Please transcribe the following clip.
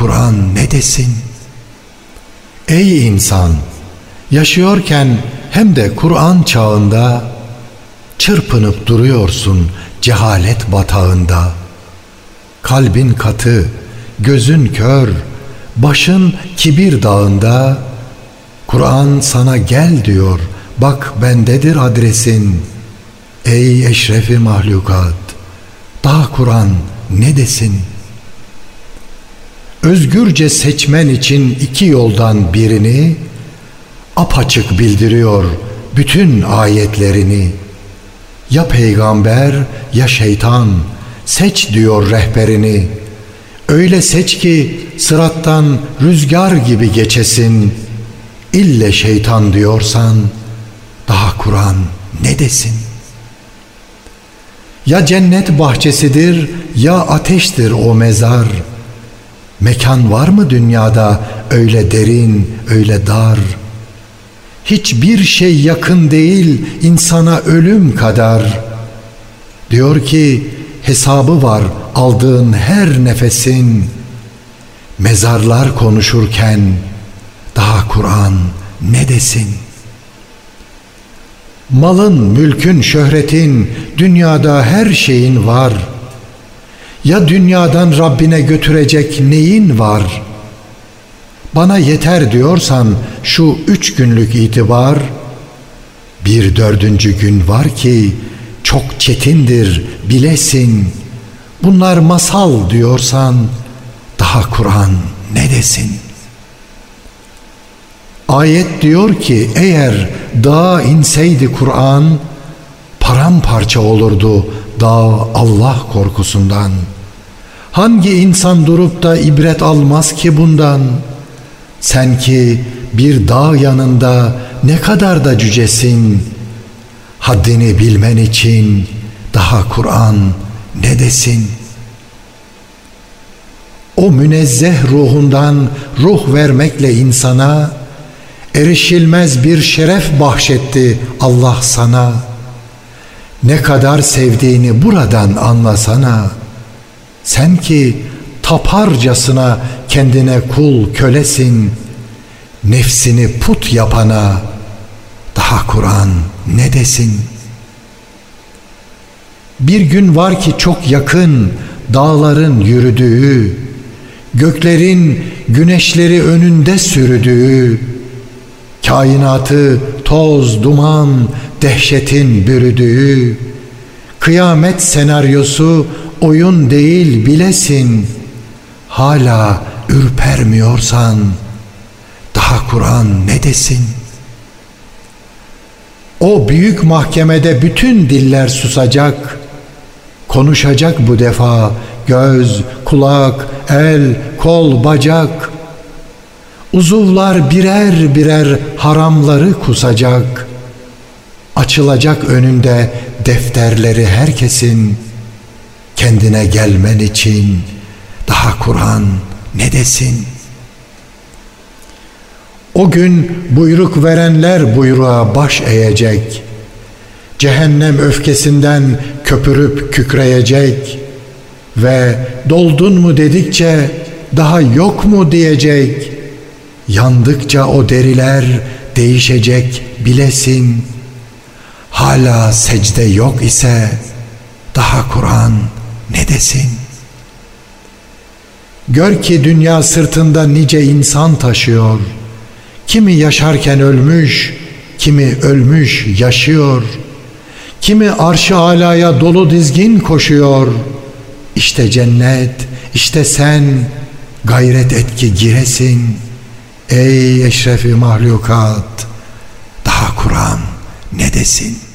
Kur'an ne desin? Ey insan! Yaşıyorken hem de Kur'an çağında çırpınıp duruyorsun cehalet batağında. Kalbin katı, gözün kör, başın kibir dağında. Kur'an sana gel diyor, bak bendedir adresin. Ey eşrefi mahlukat, daha Kur'an ne desin? Özgürce seçmen için iki yoldan birini apaçık bildiriyor bütün ayetlerini. Ya peygamber ya şeytan seç diyor rehberini. Öyle seç ki sırattan rüzgar gibi geçesin. İlle şeytan diyorsan daha Kur'an ne desin? Ya cennet bahçesidir ya ateştir o mezar. Mekan var mı dünyada öyle derin, öyle dar?'' hiçbir şey yakın değil insana ölüm kadar. Diyor ki hesabı var aldığın her nefesin. Mezarlar konuşurken daha Kur'an ne desin? Malın, mülkün, şöhretin, dünyada her şeyin var. Ya dünyadan Rabbine götürecek neyin var?'' Bana yeter diyorsan şu üç günlük itibar, bir dördüncü gün var ki çok çetindir bilesin. Bunlar masal diyorsan daha Kur'an ne desin? Ayet diyor ki eğer dağa inseydi Kur'an paramparça olurdu dağ Allah korkusundan. Hangi insan durup da ibret almaz ki bundan?'' Sen ki bir dağ yanında ne kadar da cücesin. Haddini bilmen için daha Kur'an ne desin? O münezzeh ruhundan ruh vermekle insana erişilmez bir şeref bahşetti Allah sana. Ne kadar sevdiğini buradan anlasana. Sen ki taparcasına kendine kul kölesin. Nefsini put yapana daha Kur'an ne desin? Bir gün var ki çok yakın dağların yürüdüğü, göklerin güneşleri önünde sürdüğü, kainatı toz, duman, dehşetin bürüdüğü, kıyamet senaryosu oyun değil bilesin.'' hala ürpermiyorsan daha Kur'an ne desin? O büyük mahkemede bütün diller susacak, konuşacak bu defa göz, kulak, el, kol, bacak. Uzuvlar birer birer haramları kusacak. Açılacak önünde defterleri herkesin kendine gelmen için.'' Daha Kur'an ne desin? O gün buyruk verenler buyruğa baş eğecek. Cehennem öfkesinden köpürüp kükreyecek ve doldun mu dedikçe daha yok mu diyecek. Yandıkça o deriler değişecek bilesin. Hala secde yok ise daha Kur'an ne desin? Gör ki dünya sırtında nice insan taşıyor. Kimi yaşarken ölmüş, kimi ölmüş yaşıyor. Kimi arşı alaya dolu dizgin koşuyor. İşte cennet, işte sen gayret et ki giresin. Ey eşrefi mahlukat, daha Kur'an ne desin?''